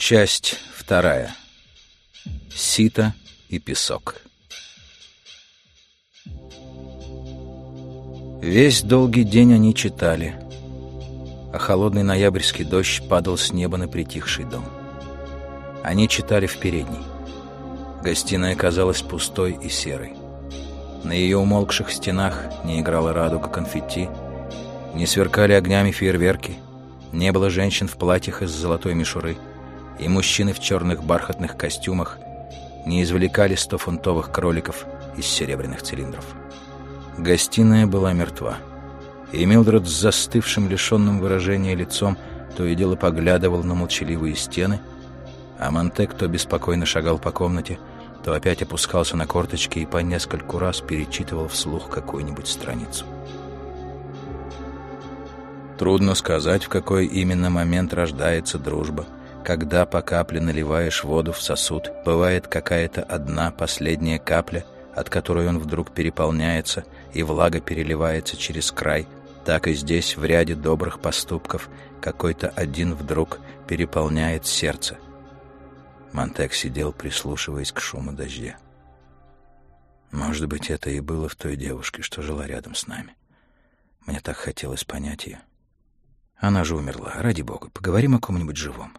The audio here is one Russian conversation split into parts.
Часть вторая. Сито и песок. Весь долгий день они читали, а холодный ноябрьский дождь падал с неба на притихший дом. Они читали в передней. Гостиная казалась пустой и серой. На ее умолкших стенах не играла радуга конфетти, не сверкали огнями фейерверки, не было женщин в платьях из золотой мишуры, и мужчины в черных бархатных костюмах не извлекали стофунтовых кроликов из серебряных цилиндров. Гостиная была мертва, и Милдред с застывшим, лишенным выражения лицом то и дело поглядывал на молчаливые стены, а Монтек то беспокойно шагал по комнате, то опять опускался на корточки и по нескольку раз перечитывал вслух какую-нибудь страницу. Трудно сказать, в какой именно момент рождается дружба. Когда по капле наливаешь воду в сосуд, бывает какая-то одна последняя капля, от которой он вдруг переполняется, и влага переливается через край. Так и здесь, в ряде добрых поступков, какой-то один вдруг переполняет сердце. Монтек сидел, прислушиваясь к шуму дождя. Может быть, это и было в той девушке, что жила рядом с нами. Мне так хотелось понять ее. Она же умерла. Ради бога, поговорим о ком-нибудь живом.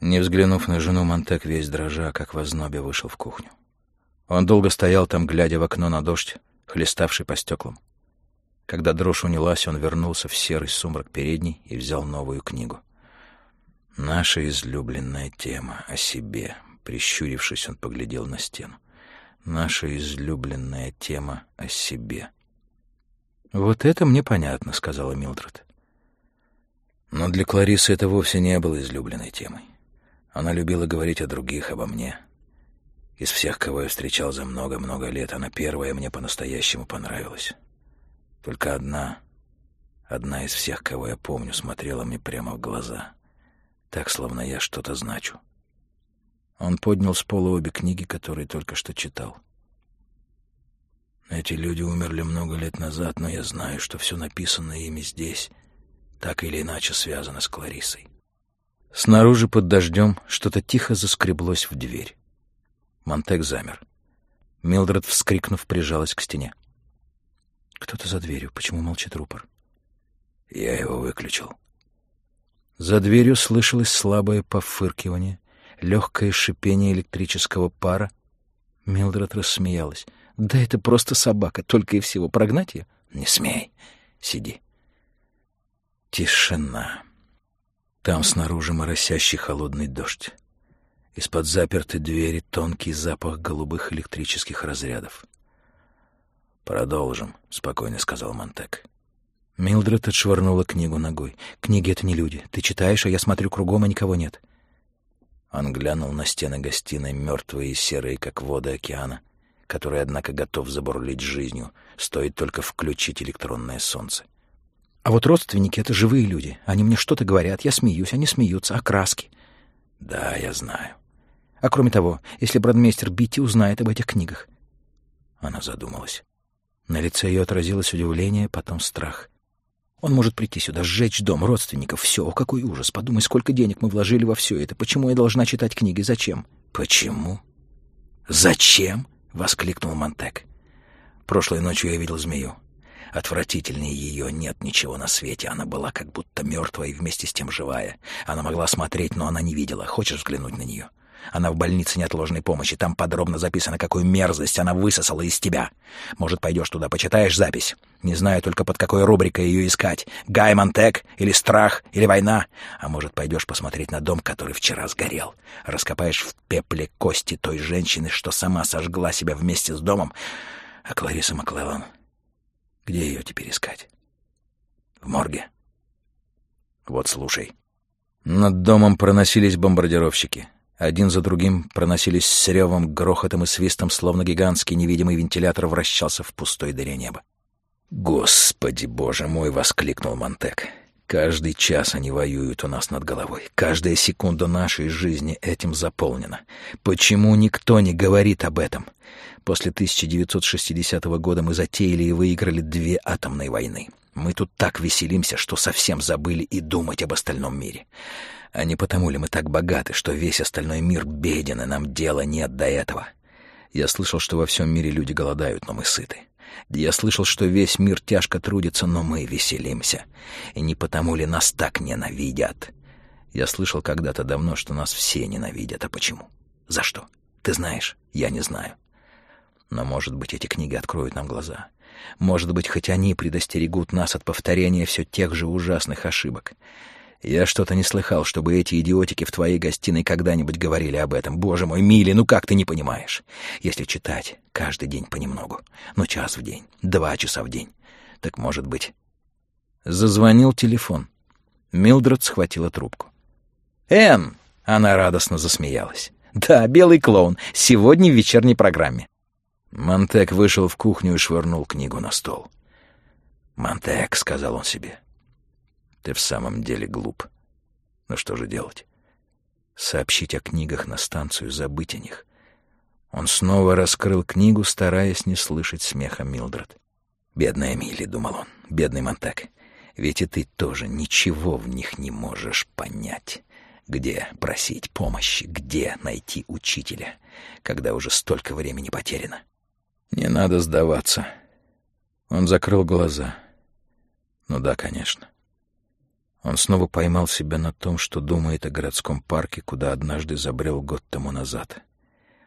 Не взглянув на жену, Монтек весь дрожа, как в ознобе, вышел в кухню. Он долго стоял там, глядя в окно на дождь, хлеставший по стеклам. Когда дрожь унялась, он вернулся в серый сумрак передней и взял новую книгу. «Наша излюбленная тема о себе», — прищурившись, он поглядел на стену. «Наша излюбленная тема о себе». «Вот это мне понятно», — сказала Милдред. Но для Кларисы это вовсе не было излюбленной темой. Она любила говорить о других, обо мне. Из всех, кого я встречал за много-много лет, она первая мне по-настоящему понравилась. Только одна, одна из всех, кого я помню, смотрела мне прямо в глаза, так, словно я что-то значу. Он поднял с пола обе книги, которые только что читал. Эти люди умерли много лет назад, но я знаю, что все написанное ими здесь так или иначе связано с Кларисой. Снаружи под дождем что-то тихо заскреблось в дверь. Монтек замер. Милдред, вскрикнув, прижалась к стене. «Кто-то за дверью. Почему молчит рупор?» «Я его выключил». За дверью слышалось слабое пофыркивание, легкое шипение электрического пара. Милдред рассмеялась. Да это просто собака, только и всего. Прогнать ее? Не смей. Сиди. Тишина. Там снаружи моросящий холодный дождь. Из-под запертой двери тонкий запах голубых электрических разрядов. «Продолжим», — спокойно сказал Монтек. Милдред отшвырнула книгу ногой. «Книги — это не люди. Ты читаешь, а я смотрю кругом, а никого нет». Он глянул на стены гостиной, мертвые и серые, как воды океана — который, однако, готов забурлить жизнью, стоит только включить электронное солнце. А вот родственники — это живые люди. Они мне что-то говорят, я смеюсь, они смеются, а краски? Да, я знаю. А кроме того, если бродмейстер Битти узнает об этих книгах? Она задумалась. На лице ее отразилось удивление, потом страх. Он может прийти сюда, сжечь дом родственников. Все, о, какой ужас. Подумай, сколько денег мы вложили во все это. Почему я должна читать книги? Зачем? Почему? Зачем? — воскликнул Монтек. «Прошлой ночью я видел змею. Отвратительнее ее нет ничего на свете. Она была как будто мертвая и вместе с тем живая. Она могла смотреть, но она не видела. Хочешь взглянуть на нее? Она в больнице неотложной помощи. Там подробно записано, какую мерзость она высосала из тебя. Может, пойдешь туда, почитаешь запись? Не знаю только, под какой рубрикой ее искать. Гай Монтек? Или страх? Или война? А может, пойдешь посмотреть на дом, который вчера сгорел? Раскопаешь в пепле кости той женщины, что сама сожгла себя вместе с домом? А Клариса Маклеллан? Где ее теперь искать? В морге? Вот слушай. Над домом проносились бомбардировщики. Один за другим проносились с ревом, грохотом и свистом, словно гигантский невидимый вентилятор вращался в пустой дыре неба. «Господи, боже мой!» — воскликнул Монтек. «Каждый час они воюют у нас над головой. Каждая секунда нашей жизни этим заполнена. Почему никто не говорит об этом? После 1960 года мы затеяли и выиграли две атомные войны. Мы тут так веселимся, что совсем забыли и думать об остальном мире. А не потому ли мы так богаты, что весь остальной мир беден, и нам дела нет до этого? Я слышал, что во всем мире люди голодают, но мы сыты. Я слышал, что весь мир тяжко трудится, но мы веселимся. И не потому ли нас так ненавидят? Я слышал когда-то давно, что нас все ненавидят. А почему? За что? Ты знаешь? Я не знаю. Но, может быть, эти книги откроют нам глаза. Может быть, хоть они предостерегут нас от повторения все тех же ужасных ошибок. Я что-то не слыхал, чтобы эти идиотики в твоей гостиной когда-нибудь говорили об этом. Боже мой, Милли, ну как ты не понимаешь? Если читать каждый день понемногу, ну час в день, два часа в день, так может быть... Зазвонил телефон. Милдред схватила трубку. «Энн!» — она радостно засмеялась. «Да, белый клоун. Сегодня в вечерней программе». Монтек вышел в кухню и швырнул книгу на стол. «Монтек», — сказал он себе, ты в самом деле глуп. Но что же делать? Сообщить о книгах на станцию, забыть о них. Он снова раскрыл книгу, стараясь не слышать смеха Милдред. «Бедная Милли», — думал он, — «бедный Монтак. Ведь и ты тоже ничего в них не можешь понять. Где просить помощи, где найти учителя, когда уже столько времени потеряно? Не надо сдаваться». Он закрыл глаза. «Ну да, конечно. Он снова поймал себя на том, что думает о городском парке, куда однажды забрел год тому назад.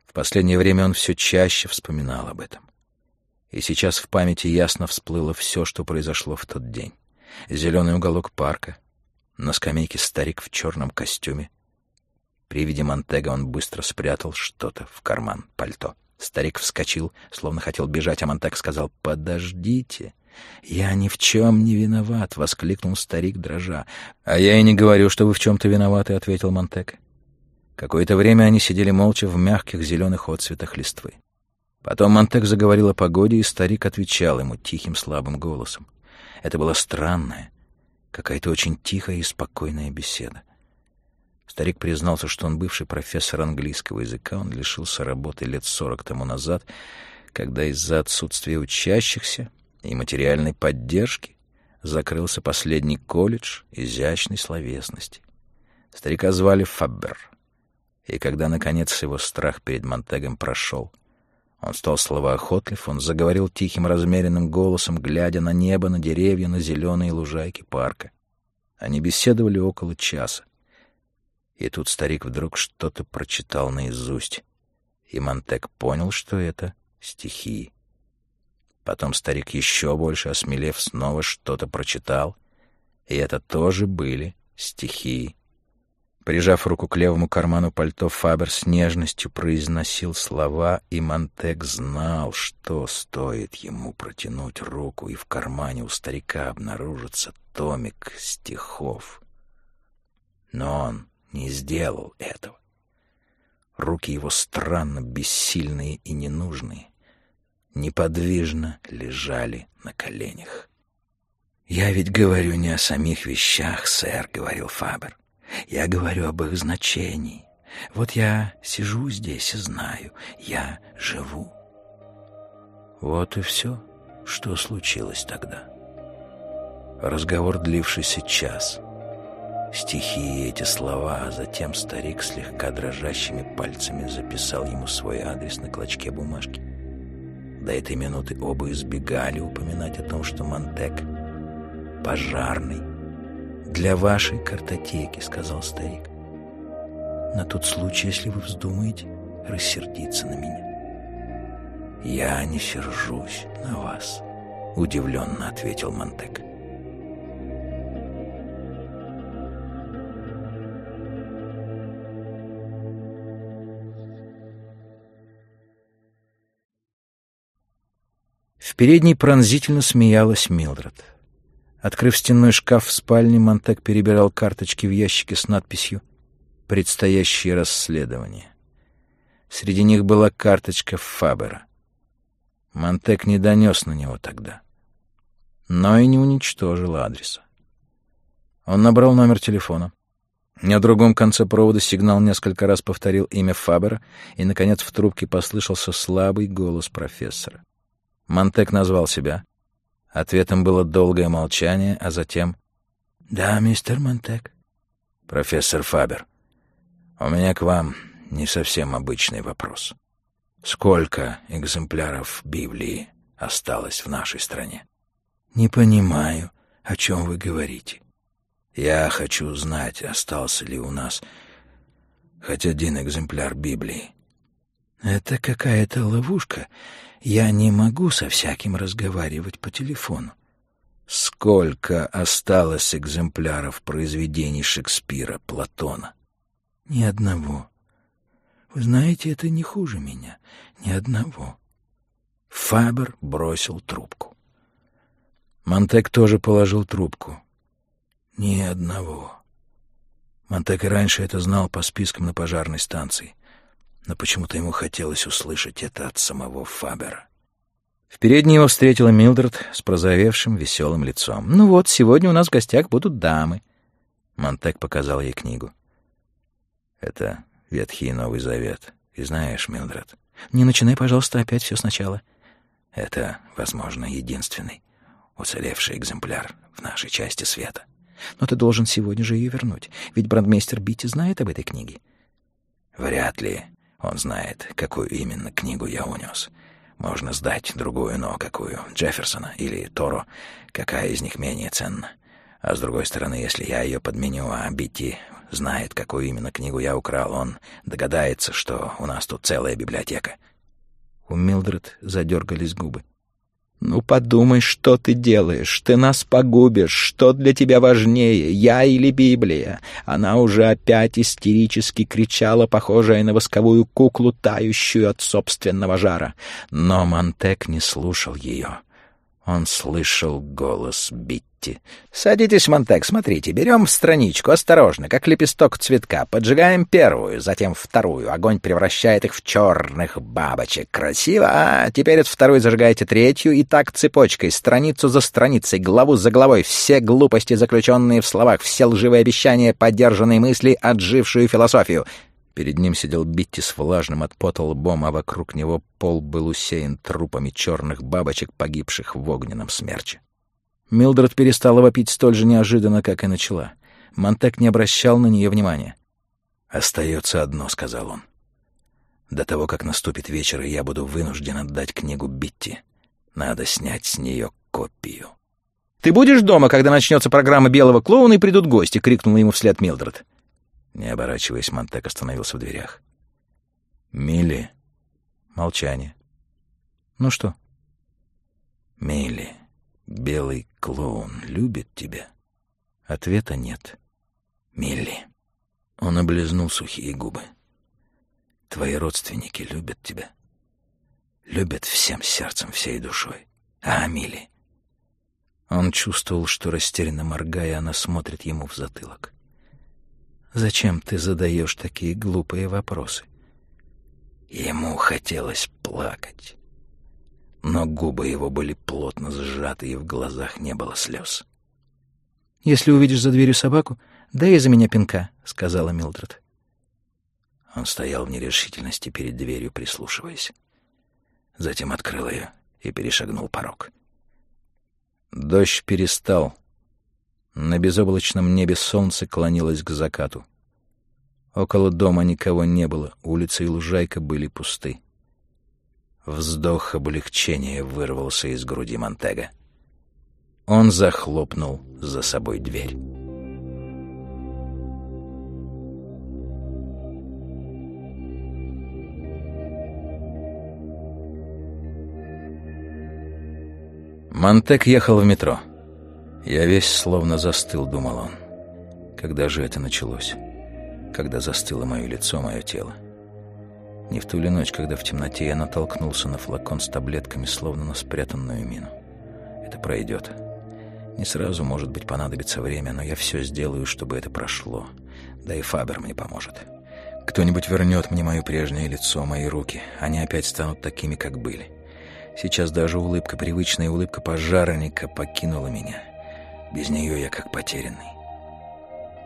В последнее время он все чаще вспоминал об этом. И сейчас в памяти ясно всплыло все, что произошло в тот день. Зеленый уголок парка, на скамейке старик в черном костюме. При виде Монтега он быстро спрятал что-то в карман пальто. Старик вскочил, словно хотел бежать, а Монтег сказал «Подождите». «Я ни в чем не виноват!» — воскликнул старик, дрожа. «А я и не говорю, что вы в чем-то виноваты», — ответил Монтек. Какое-то время они сидели молча в мягких зеленых отцветах листвы. Потом Монтек заговорил о погоде, и старик отвечал ему тихим слабым голосом. Это была странная, какая-то очень тихая и спокойная беседа. Старик признался, что он бывший профессор английского языка, он лишился работы лет сорок тому назад, когда из-за отсутствия учащихся и материальной поддержки закрылся последний колледж изящной словесности. Старика звали Фаббер, и когда, наконец, его страх перед Монтегом прошел, он стал словоохотлив, он заговорил тихим размеренным голосом, глядя на небо, на деревья, на зеленые лужайки парка. Они беседовали около часа. И тут старик вдруг что-то прочитал наизусть, и Монтек понял, что это стихи. Потом старик еще больше осмелев снова что-то прочитал, и это тоже были стихи. Прижав руку к левому карману пальто, Фабер с нежностью произносил слова, и Монтек знал, что стоит ему протянуть руку, и в кармане у старика обнаружится томик стихов. Но он не сделал этого. Руки его странно бессильные и ненужные неподвижно лежали на коленях. «Я ведь говорю не о самих вещах, сэр», — говорил Фабер. «Я говорю об их значении. Вот я сижу здесь и знаю, я живу». Вот и все, что случилось тогда. Разговор, длившийся час. Стихи и эти слова, а затем старик слегка дрожащими пальцами записал ему свой адрес на клочке бумажки. До этой минуты оба избегали упоминать о том, что Монтек — пожарный. «Для вашей картотеки», — сказал старик. «На тот случай, если вы вздумаете рассердиться на меня». «Я не сержусь на вас», — удивленно ответил Монтек. Передней пронзительно смеялась Милдред. Открыв стенной шкаф в спальне, Монтек перебирал карточки в ящике с надписью «Предстоящее расследование». Среди них была карточка Фабера. Монтек не донес на него тогда, но и не уничтожил адреса. Он набрал номер телефона. На другом конце провода сигнал несколько раз повторил имя Фабера, и, наконец, в трубке послышался слабый голос профессора. Монтек назвал себя. Ответом было долгое молчание, а затем... «Да, мистер Монтек». «Профессор Фабер, у меня к вам не совсем обычный вопрос. Сколько экземпляров Библии осталось в нашей стране?» «Не понимаю, о чем вы говорите». «Я хочу знать, остался ли у нас хоть один экземпляр Библии». «Это какая-то ловушка. Я не могу со всяким разговаривать по телефону». «Сколько осталось экземпляров произведений Шекспира, Платона?» «Ни одного. Вы знаете, это не хуже меня. Ни одного». Фабер бросил трубку. Монтек тоже положил трубку. Ни одного. Монтек и раньше это знал по спискам на пожарной станции, но почему-то ему хотелось услышать это от самого Фабера. В передней его встретила Милдред с прозовевшим веселым лицом. «Ну вот, сегодня у нас в гостях будут дамы». Монтек показал ей книгу. «Это Ветхий Новый Завет. И знаешь, Милдред...» «Не начинай, пожалуйста, опять все сначала». «Это, возможно, единственный уцелевший экземпляр в нашей части света. Но ты должен сегодня же ее вернуть, ведь брандмейстер Битти знает об этой книге». «Вряд ли он знает, какую именно книгу я унес. Можно сдать другую, но какую? Джефферсона или Торо? Какая из них менее ценна? А с другой стороны, если я ее подменю, а Битти знает, какую именно книгу я украл, он догадается, что у нас тут целая библиотека». У Милдред задергались губы. «Ну подумай, что ты делаешь. Ты нас погубишь. Что для тебя важнее, я или Библия?» Она уже опять истерически кричала, похожая на восковую куклу, тающую от собственного жара. Но Монтек не слушал ее. Он слышал голос Битти. «Садитесь, Монтек, смотрите, берем страничку, осторожно, как лепесток цветка, поджигаем первую, затем вторую, огонь превращает их в черных бабочек. Красиво, а? Теперь от второй зажигаете третью, и так цепочкой, страницу за страницей, главу за главой, все глупости, заключенные в словах, все лживые обещания, поддержанные мысли, отжившую философию». Перед ним сидел Битти с влажным от пота лбом, а вокруг него пол был усеян трупами черных бабочек, погибших в огненном смерче. Милдред перестала вопить столь же неожиданно, как и начала. Монтек не обращал на нее внимания. «Остается одно», — сказал он. «До того, как наступит вечер, я буду вынужден отдать книгу Битти. Надо снять с нее копию». «Ты будешь дома, когда начнется программа «Белого клоуна» и придут гости?» — крикнула ему вслед Милдред. Не оборачиваясь, Монтек остановился в дверях. «Милли?» Молчание. «Ну что?» «Милли, белый клоун любит тебя?» Ответа нет. «Милли». Он облизнул сухие губы. «Твои родственники любят тебя. Любят всем сердцем, всей душой. А, Милли?» Он чувствовал, что, растерянно моргая, она смотрит ему в затылок. Зачем ты задаешь такие глупые вопросы? Ему хотелось плакать, но губы его были плотно сжаты, и в глазах не было слез. «Если увидишь за дверью собаку, дай за меня пинка», — сказала Милдред. Он стоял в нерешительности перед дверью, прислушиваясь. Затем открыл ее и перешагнул порог. Дождь перестал, на безоблачном небе солнце клонилось к закату. Около дома никого не было, улица и лужайка были пусты. Вздох облегчения вырвался из груди Монтега. Он захлопнул за собой дверь. Монтек ехал в метро. Я весь словно застыл, думал он. Когда же это началось? Когда застыло мое лицо, мое тело? Не в ту ли ночь, когда в темноте я натолкнулся на флакон с таблетками, словно на спрятанную мину. Это пройдет. Не сразу, может быть, понадобится время, но я все сделаю, чтобы это прошло. Да и Фабер мне поможет. Кто-нибудь вернет мне мое прежнее лицо, мои руки. Они опять станут такими, как были. Сейчас даже улыбка, привычная улыбка пожарника покинула меня. Без нее я как потерянный.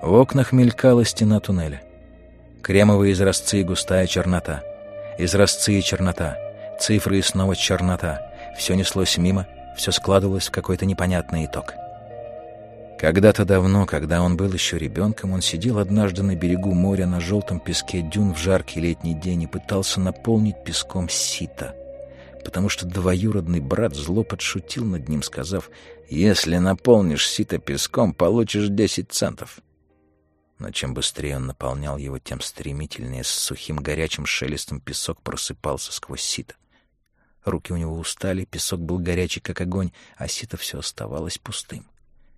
В окнах мелькала стена туннеля. Кремовые изразцы и густая чернота. Изразцы и чернота. Цифры и снова чернота. Все неслось мимо, все складывалось в какой-то непонятный итог. Когда-то давно, когда он был еще ребенком, он сидел однажды на берегу моря на желтом песке дюн в жаркий летний день и пытался наполнить песком сито, потому что двоюродный брат зло подшутил над ним, сказав, «Если наполнишь сито песком, получишь десять центов». Но чем быстрее он наполнял его, тем стремительнее с сухим горячим шелестом песок просыпался сквозь сито. Руки у него устали, песок был горячий, как огонь, а сито все оставалось пустым.